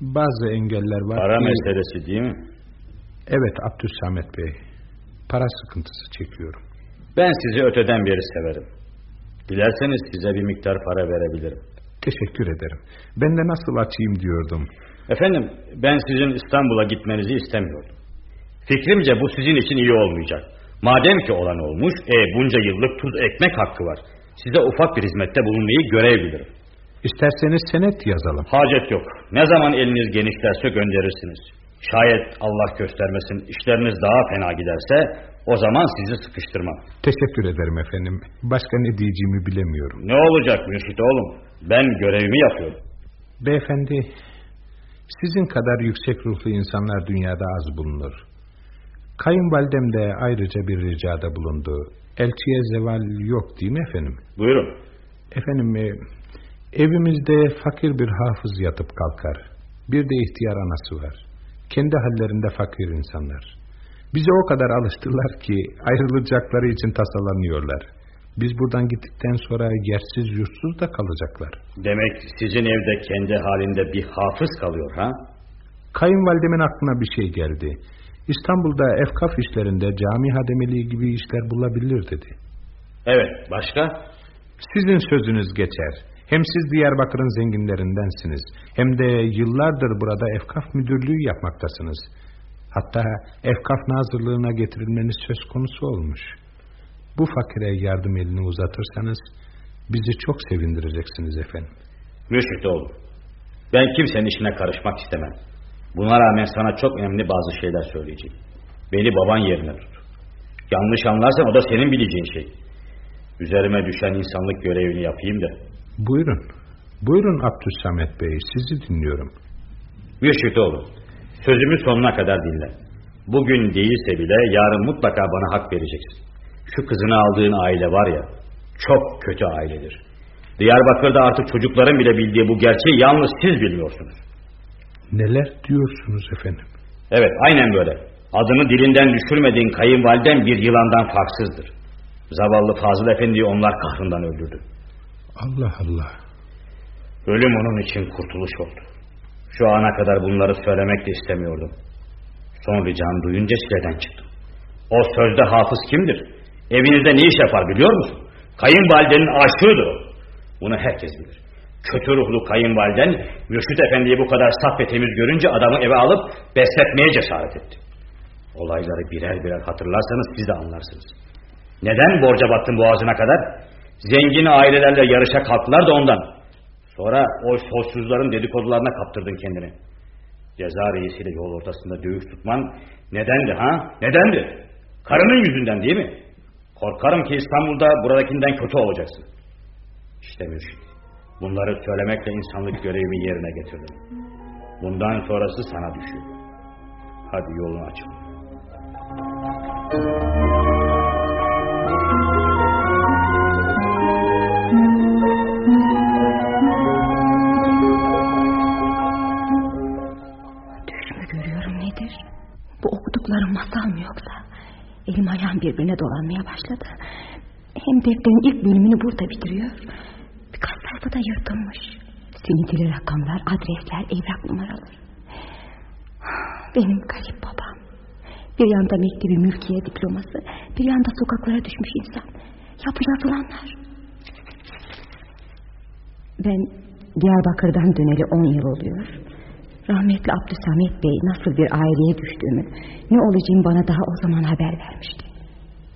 Speaker 8: bazı engeller var
Speaker 13: Para
Speaker 8: ki...
Speaker 13: meselesi değil mi?
Speaker 8: Evet Abdülsamet Bey. Para sıkıntısı çekiyorum.
Speaker 13: Ben sizi öteden beri severim. Dilerseniz size bir miktar para verebilirim.
Speaker 8: Teşekkür ederim. Ben de nasıl açayım diyordum.
Speaker 13: Efendim ben sizin İstanbul'a gitmenizi istemiyordum. Fikrimce bu sizin için iyi olmayacak. Madem ki olan olmuş, e, bunca yıllık tuz ekmek hakkı var. Size ufak bir hizmette bulunmayı görev bilirim.
Speaker 8: İsterseniz senet yazalım.
Speaker 13: Hacet yok. Ne zaman eliniz genişlerse gönderirsiniz. Şayet Allah göstermesin işleriniz daha fena giderse o zaman sizi sıkıştırmam.
Speaker 8: Teşekkür ederim efendim. Başka ne diyeceğimi bilemiyorum.
Speaker 13: Ne olacak Mürşit oğlum? Ben görevimi yapıyorum.
Speaker 8: Beyefendi, sizin kadar yüksek ruhlu insanlar dünyada az bulunur. Kayınvalidem de ayrıca bir ricada bulundu. Elçiye zeval yok değil mi efendim?
Speaker 13: Buyurun.
Speaker 8: Efendim, e, evimizde fakir bir hafız yatıp kalkar. Bir de ihtiyar anası var. Kendi hallerinde fakir insanlar. Bize o kadar alıştılar ki ayrılacakları için tasalanıyorlar. Biz buradan gittikten sonra yersiz yurtsuz da kalacaklar.
Speaker 13: Demek sizin evde kendi halinde bir hafız kalıyor ha?
Speaker 8: Kayınvalidemin aklına bir şey geldi. İstanbul'da efkaf işlerinde cami hademeliği gibi işler bulabilir dedi.
Speaker 13: Evet başka?
Speaker 8: Sizin sözünüz geçer. Hem siz Diyarbakır'ın zenginlerindensiniz. Hem de yıllardır burada efkaf müdürlüğü yapmaktasınız. Hatta efkaf nazırlığına getirilmeniz söz konusu olmuş. Bu fakire yardım elini uzatırsanız bizi çok sevindireceksiniz efendim.
Speaker 13: Mürşit oğlum. Ben kimsenin işine karışmak istemem. Buna rağmen sana çok önemli bazı şeyler söyleyeceğim. Beni baban yerine tut. Yanlış anlarsan o da senin bileceğin şey. Üzerime düşen insanlık görevini yapayım da.
Speaker 8: Buyurun. Buyurun Abdülsamet Bey sizi dinliyorum.
Speaker 13: Mürşit oğlum. Sözümü sonuna kadar dinle. Bugün değilse bile yarın mutlaka bana hak vereceksin. Şu kızını aldığın aile var ya çok kötü ailedir. Diyarbakır'da artık çocukların bile bildiği bu gerçeği yalnız siz bilmiyorsunuz.
Speaker 8: Neler diyorsunuz efendim?
Speaker 13: Evet aynen böyle. Adını dilinden düşürmediğin kayınvaliden bir yılandan farksızdır. Zavallı Fazıl Efendi'yi onlar kahrından öldürdü.
Speaker 8: Allah Allah.
Speaker 13: Ölüm onun için kurtuluş oldu. Şu ana kadar bunları söylemek de istemiyordum. Son ricam duyunca çileden çıktım. O sözde hafız kimdir? Evinizde ne iş yapar biliyor musun? Kayınvalidenin aşığıdır o. Bunu herkes bilir. Kötü ruhlu kayınvaliden Mürşit Efendi'yi bu kadar saf ve temiz görünce adamı eve alıp besletmeye cesaret etti. Olayları birer birer hatırlarsanız siz de anlarsınız. Neden borca battın boğazına kadar? Zengin ailelerle yarışa kalktılar da ondan. Sonra o soysuzların dedikodularına kaptırdın kendini. Ceza reisiyle yol ortasında dövüş tutman nedendi ha? Nedendi? Karının yüzünden değil mi? Korkarım ki İstanbul'da buradakinden kötü olacaksın. İşte mürşit. Bunları söylemekle insanlık görevimi yerine getirdim. Bundan sonrası sana düşüyor. Hadi yolunu açın.
Speaker 6: Düş Elim ayağım birbirine dolanmaya başladı. Hem defterin ilk bölümünü burada bitiriyor. Birkaç sayfada yırtılmış. Sinitili rakamlar, adresler, evrak numaraları. Benim garip babam. Bir yanda mektebi mülkiye diploması, bir yanda sokaklara düşmüş insan. Ya bu yazılanlar. Ben Diyarbakır'dan döneli on yıl oluyor. Rahmetli Abdüsamet Bey nasıl bir aileye düştüğümü, ne olacağım bana daha o zaman haber vermişti.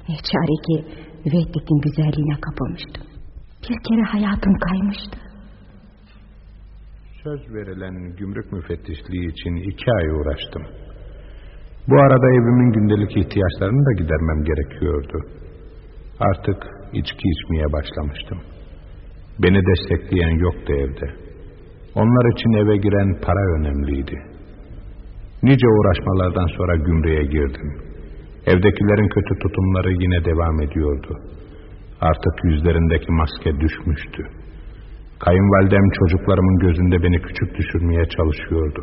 Speaker 6: Ne çare ki müveddetin güzelliğine kapılmıştım. Bir kere hayatım kaymıştı.
Speaker 8: Söz verilen gümrük müfettişliği için iki ay uğraştım. Bu arada evimin gündelik ihtiyaçlarını da gidermem gerekiyordu. Artık içki içmeye başlamıştım. Beni destekleyen yoktu evde. Onlar için eve giren para önemliydi. Nice uğraşmalardan sonra gümrüğe girdim. Evdekilerin kötü tutumları yine devam ediyordu. Artık yüzlerindeki maske düşmüştü. Kayınvalidem çocuklarımın gözünde beni küçük düşürmeye çalışıyordu.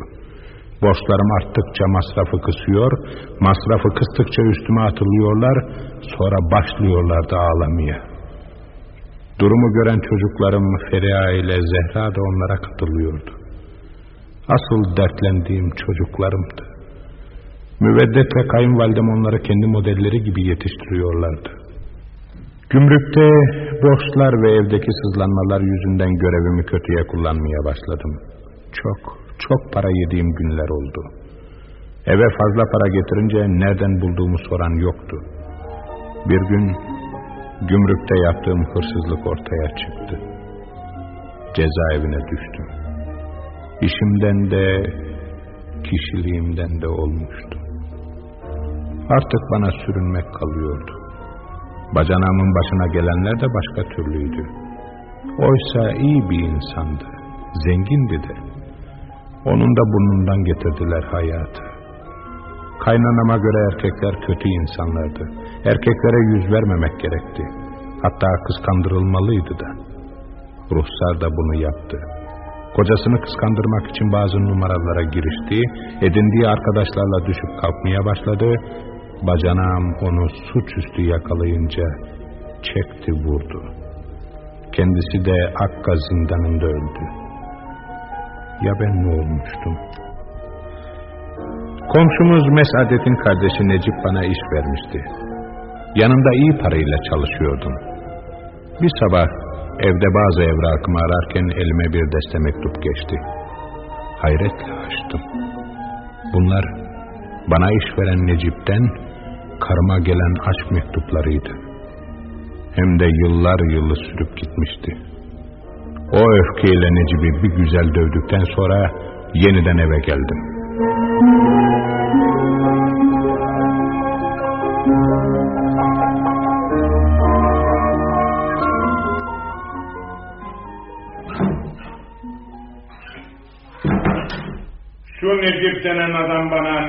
Speaker 8: Borçlarım arttıkça masrafı kısıyor, masrafı kıstıkça üstüme atılıyorlar, sonra başlıyorlardı ağlamaya. Durumu gören çocuklarım Feriha ile Zehra da onlara katılıyordu. Asıl dertlendiğim çocuklarımdı. Müveddet ve kayınvalidem onları kendi modelleri gibi yetiştiriyorlardı. Gümrükte borçlar ve evdeki sızlanmalar yüzünden görevimi kötüye kullanmaya başladım. Çok, çok para yediğim günler oldu. Eve fazla para getirince nereden bulduğumu soran yoktu. Bir gün gümrükte yaptığım hırsızlık ortaya çıktı. Cezaevine düştüm. İşimden de kişiliğimden de olmuştu. Artık bana sürünmek kalıyordu. Bacanağımın başına gelenler de başka türlüydü. Oysa iyi bir insandı, zengindi de. Onun da burnundan getirdiler hayatı. Kaynanama göre erkekler kötü insanlardı. Erkeklere yüz vermemek gerekti. Hatta kıskandırılmalıydı da. Ruhsar da bunu yaptı. Kocasını kıskandırmak için bazı numaralara girişti, edindiği arkadaşlarla düşüp kalkmaya başladı. Bacanağım onu suçüstü yakalayınca çekti vurdu. Kendisi de Akka zindanında öldü. Ya ben ne olmuştum? Komşumuz Mesadet'in kardeşi Necip bana iş vermişti. Yanında iyi parayla çalışıyordum. Bir sabah evde bazı evrakımı ararken elime bir deste mektup geçti. Hayretle açtım. Bunlar bana iş veren Necip'ten karıma gelen aşk mektuplarıydı. Hem de yıllar yılı sürüp gitmişti. O öfkeyle Necip'i bir güzel dövdükten sonra yeniden eve geldim.
Speaker 10: Şu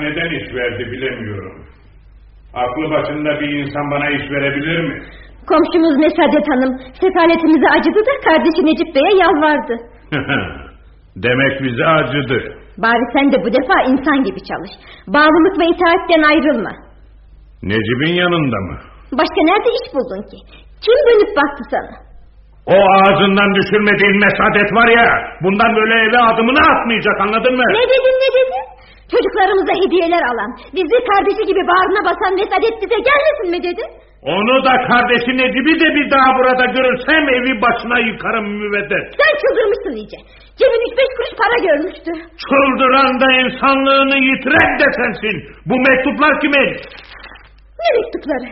Speaker 10: neden iş verdi bilemiyorum. Aklı başında bir insan bana iş verebilir mi?
Speaker 6: Komşumuz Mesadet Hanım sefaletimize acıdı da kardeşi Necip Bey'e yalvardı.
Speaker 10: Demek bize acıdı.
Speaker 6: Bari sen de bu defa insan gibi çalış. Bağlılık ve itaatten ayrılma.
Speaker 10: Necip'in yanında mı?
Speaker 5: Başka nerede iş buldun ki? Kim dönüp baktı sana?
Speaker 10: O ağzından düşürmediğin mesadet var ya, bundan böyle eve adımını atmayacak anladın mı?
Speaker 5: Ne dedin ne dedin? Çocuklarımıza hediyeler alan, bizi kardeşi gibi bağrına basan Mesadet bize gelmesin mi dedin?
Speaker 10: Onu da kardeşi Necip'i de bir daha burada görürsem evi başına yıkarım müveddet.
Speaker 5: Sen çıldırmışsın iyice. Cebin üç beş kuruş para görmüştü.
Speaker 10: Çıldıran da insanlığını yitiren de sensin. Bu mektuplar kimin?
Speaker 5: Ne mektupları?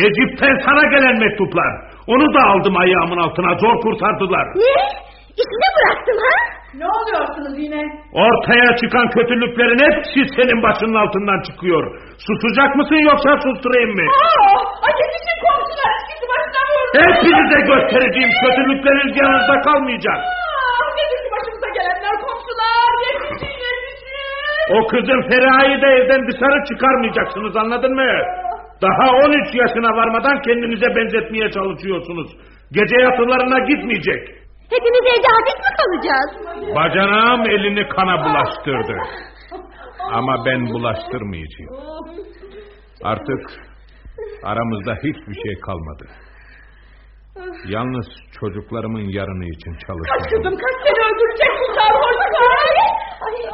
Speaker 10: Necip'ten sana gelen mektuplar. Onu da aldım ayağımın altına zor kurtardılar.
Speaker 5: Ne? İçine bıraktın ha?
Speaker 12: Ne oluyorsunuz yine?
Speaker 10: Ortaya çıkan kötülüklerin hepsi senin başının altından çıkıyor. Susacak mısın yoksa susturayım mı?
Speaker 12: Aa, ay yetişin komşular ikisi başına vurdu.
Speaker 10: Hepinize göstereceğim kötülükleriniz yanınızda kalmayacak.
Speaker 12: Aa, nedir başımıza gelenler komşular? Yetişin yetişin.
Speaker 10: O kızın Feraha'yı da evden dışarı çıkarmayacaksınız anladın mı? Daha 13 yaşına varmadan kendinize benzetmeye çalışıyorsunuz. Gece yatılarına gitmeyecek.
Speaker 5: Hepimiz evde hapis mi kalacağız?
Speaker 10: Bacanağım elini kana bulaştırdı. Ama ben bulaştırmayacağım. Artık aramızda hiçbir şey kalmadı. Yalnız çocuklarımın yarını için
Speaker 12: Kaç
Speaker 10: çalışıyorum.
Speaker 12: kızım kaç seni öldürecek bu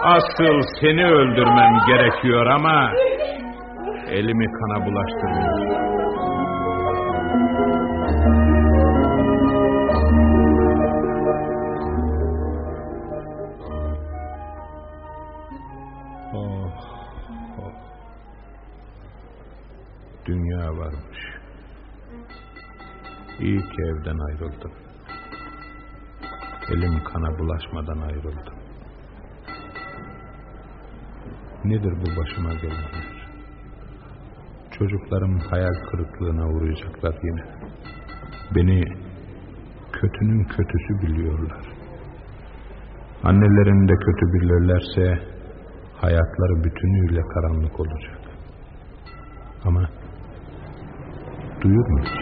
Speaker 10: Asıl seni öldürmem gerekiyor ama elimi kana bulaştırmıyorum.
Speaker 8: Varmış. İyi ki evden ayrıldım. Elim kana bulaşmadan ayrıldım. Nedir bu başıma gelenler? Çocuklarım hayal kırıklığına uğrayacaklar yine. Beni kötünün kötüsü biliyorlar. Annelerini de kötü bilirlerse hayatları bütünüyle karanlık olacak. Ama duyur mu hiç?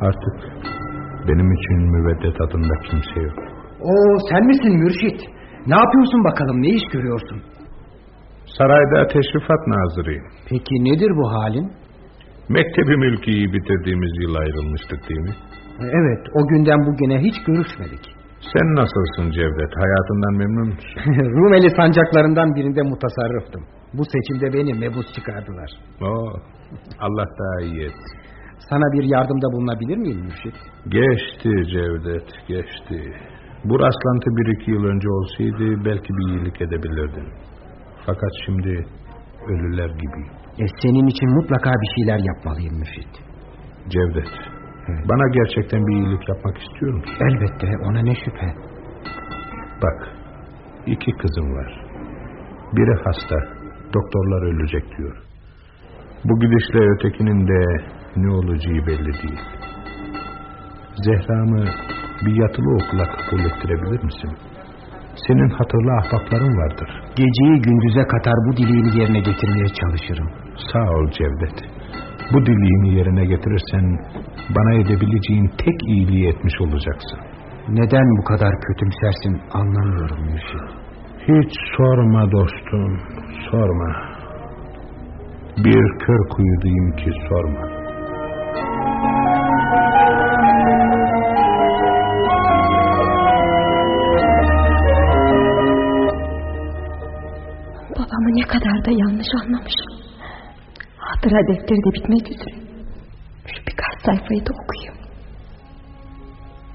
Speaker 8: Artık benim için müveddet adında kimse yok.
Speaker 14: Oo sen misin Mürşit? Ne yapıyorsun bakalım ne iş görüyorsun?
Speaker 8: Sarayda teşrifat nazırıyım.
Speaker 14: Peki nedir bu halin?
Speaker 8: Mektebi mülkiyi bitirdiğimiz yıl ayrılmıştık değil mi?
Speaker 14: Evet o günden bugüne hiç görüşmedik.
Speaker 8: Sen nasılsın Cevdet? Hayatından memnun musun?
Speaker 14: Rumeli sancaklarından birinde mutasarrıftım. Bu seçimde beni mebus çıkardılar.
Speaker 8: Oo, Allah daha iyi et.
Speaker 14: Sana bir yardımda bulunabilir miyim Mürşit?
Speaker 8: Geçti Cevdet, geçti. Bu rastlantı bir iki yıl önce olsaydı belki bir iyilik edebilirdin. Fakat şimdi ölüler gibiyim.
Speaker 14: E, senin için mutlaka bir şeyler yapmalıyım Mürşit.
Speaker 8: Cevdet, bana gerçekten bir iyilik yapmak istiyor musun?
Speaker 14: Elbette ona ne şüphe.
Speaker 8: Bak, iki kızım var. Biri hasta, doktorlar ölecek diyor. Bu gidişle ötekinin de ne olacağı belli değil. Zehra'mı bir yatılı okula kabul ettirebilir misin? Senin hatırlı ahbapların vardır.
Speaker 14: Geceyi gündüze katar bu dileğini yerine getirmeye çalışırım.
Speaker 8: Sağ ol Cevdet. Bu dileğini yerine getirirsen bana edebileceğin tek iyiliği etmiş olacaksın.
Speaker 14: Neden bu kadar kötümsersin anlamıyorum Mürşit.
Speaker 8: Hiç sorma dostum, sorma. Bir kör kuyudayım ki sorma.
Speaker 5: Babamı ne kadar da yanlış anlamışım. Hatıra defteri de bitmek üzere. Şu birkaç sayfayı da okuyayım.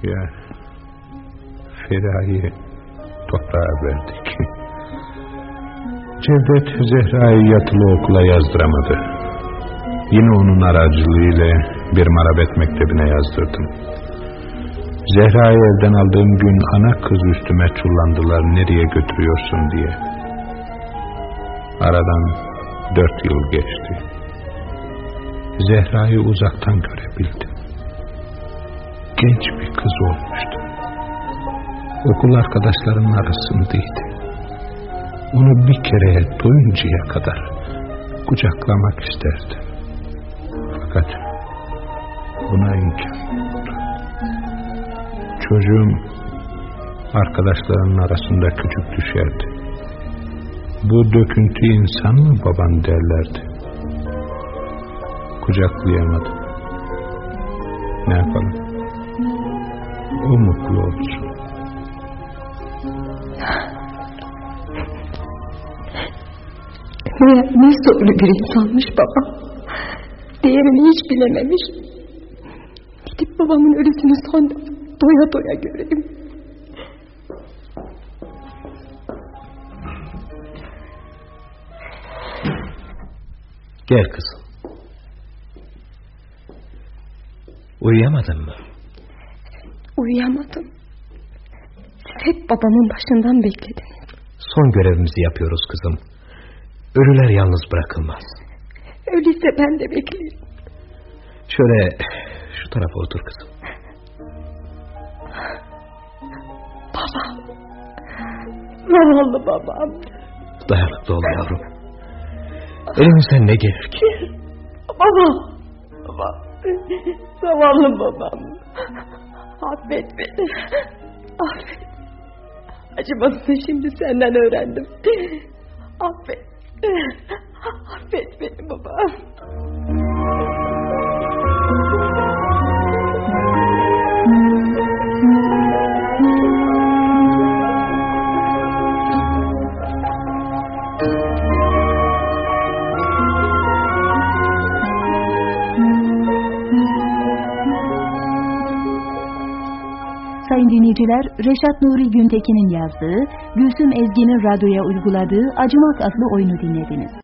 Speaker 8: Ya Ferah'ı toprağa verdik. Cevdet Zehra'yı yatılı okula yazdıramadı. Yine onun aracılığıyla bir marabet mektebine yazdırdım. Zehra'yı evden aldığım gün ana kız üstüme çullandılar nereye götürüyorsun diye. Aradan dört yıl geçti. Zehra'yı uzaktan görebildim. Genç bir kız olmuştu. Okul arkadaşlarının arasındaydı. Onu bir kereye doyuncaya kadar kucaklamak isterdim. Fakat buna imkan yoktu. Çocuğum arkadaşlarının arasında küçük düşerdi. Bu döküntü insan mı baban derlerdi. kucaklayamadım. Ne yapalım? O mutlu olsun.
Speaker 6: Soylu bir insanmış babam. Değerini hiç bilememiş. Gidip babamın ölüsünü son doya doya göreyim.
Speaker 7: Gel kızım. Uyuyamadın mı?
Speaker 6: Uyuyamadım. Hep babamın başından beklediniz.
Speaker 7: Son görevimizi yapıyoruz kızım. Ölüler yalnız bırakılmaz.
Speaker 6: Öyleyse ben de beklerim.
Speaker 7: Şöyle şu tarafa otur kızım.
Speaker 6: Babam. Zavallı babam.
Speaker 7: Dayanıklı ol yavrum. Elimizden ne gelir ki?
Speaker 6: Babam. Babam. Zavallı babam. Affet beni. Affet. Acımasını şimdi senden öğrendim. Affet. Affet beni babam.
Speaker 2: Sayın dinleyiciler, Reşat Nuri Güntekin'in yazdığı, Gülsüm Ezgi'nin radyoya uyguladığı Acımak adlı oyunu dinlediniz.